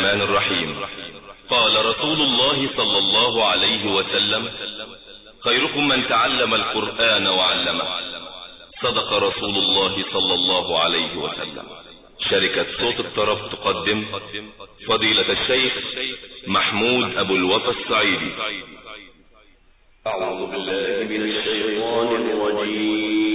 الرحمن الرحيم. قال رسول الله صلى الله عليه وسلم خيركم من تعلم القرآن وعلمه. صدق رسول الله صلى الله عليه وسلم. شركة صوت الطرف تقدم فضيلة الشيخ محمود أبو الوفا السعيدي. أعوذ بالله من الشيطان الرجيم.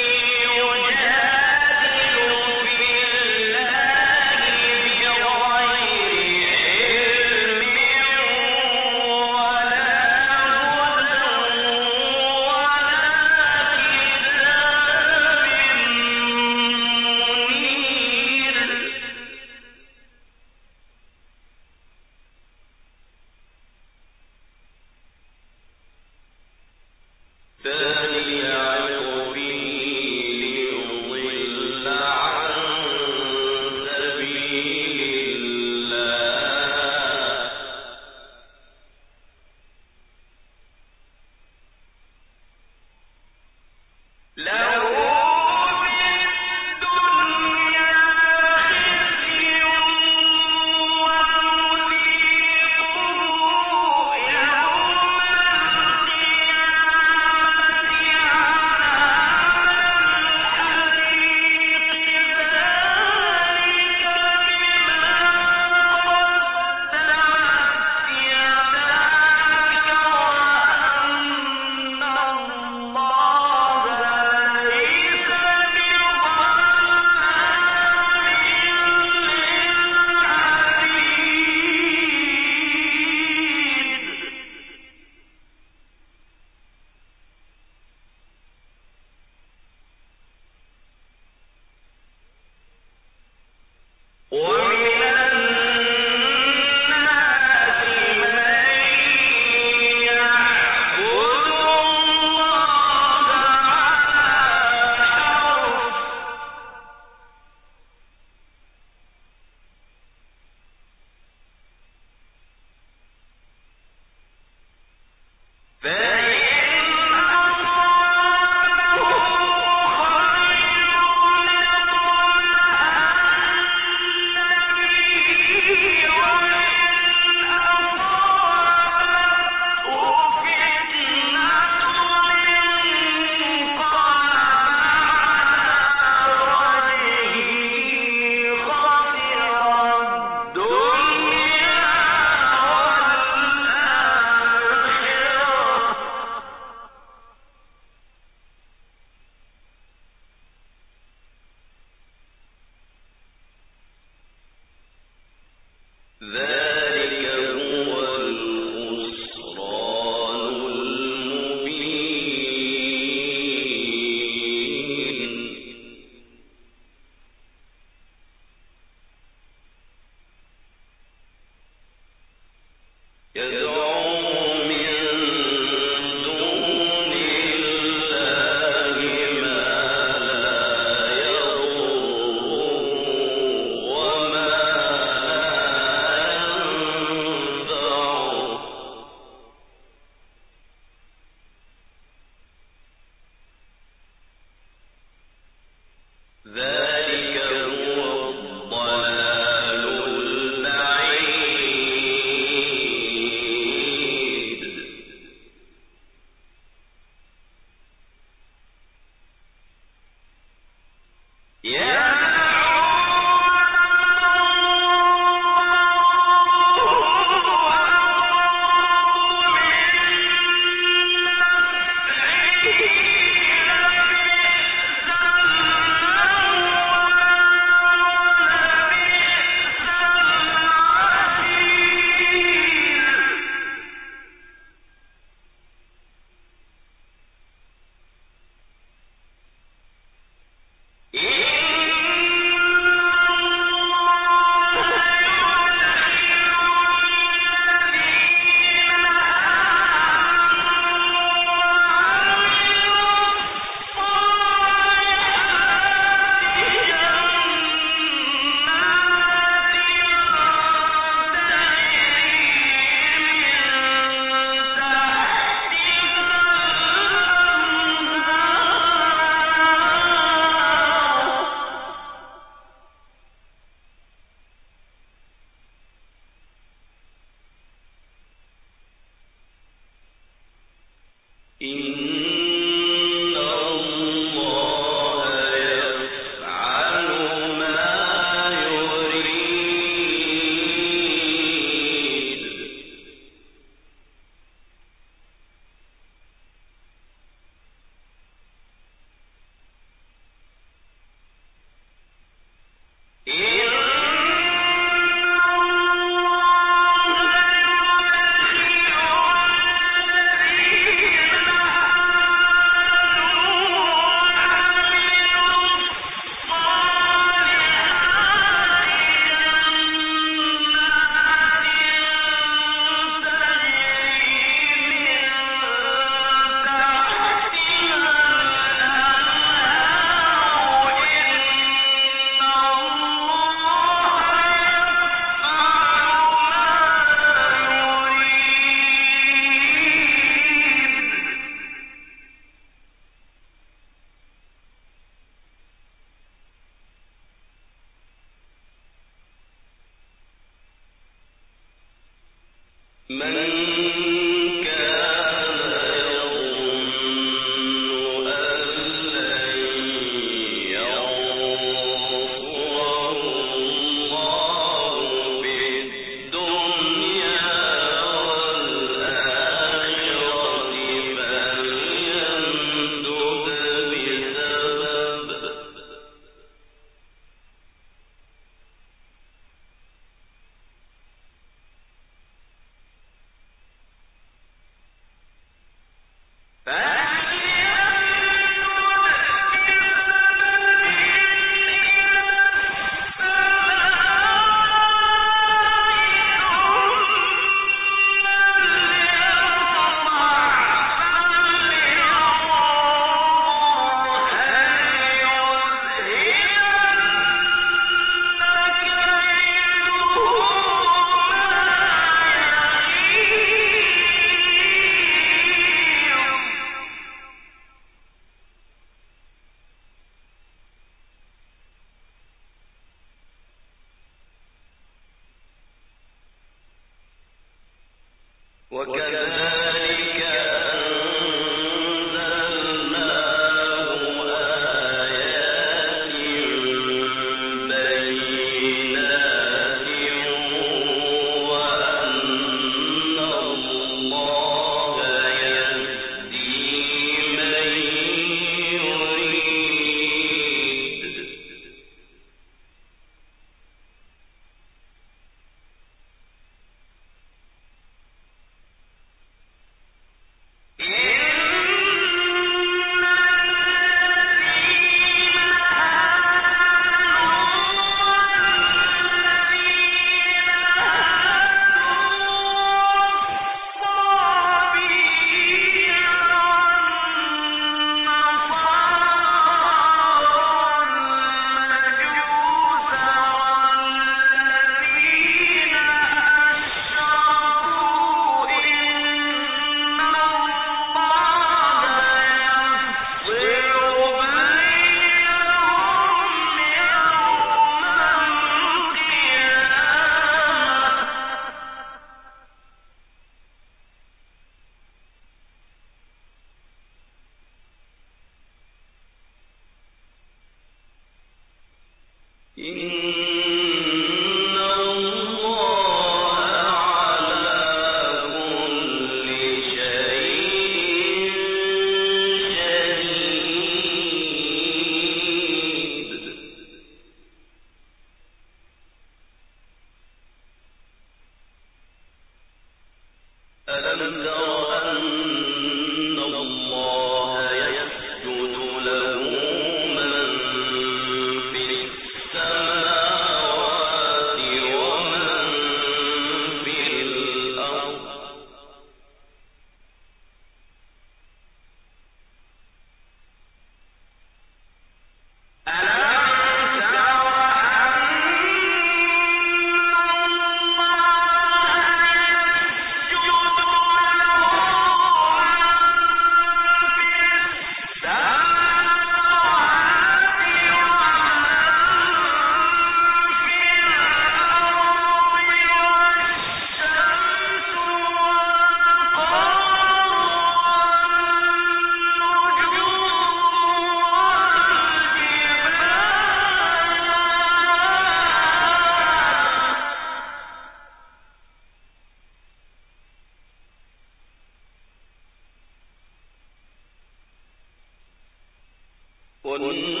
பொன்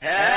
Hey.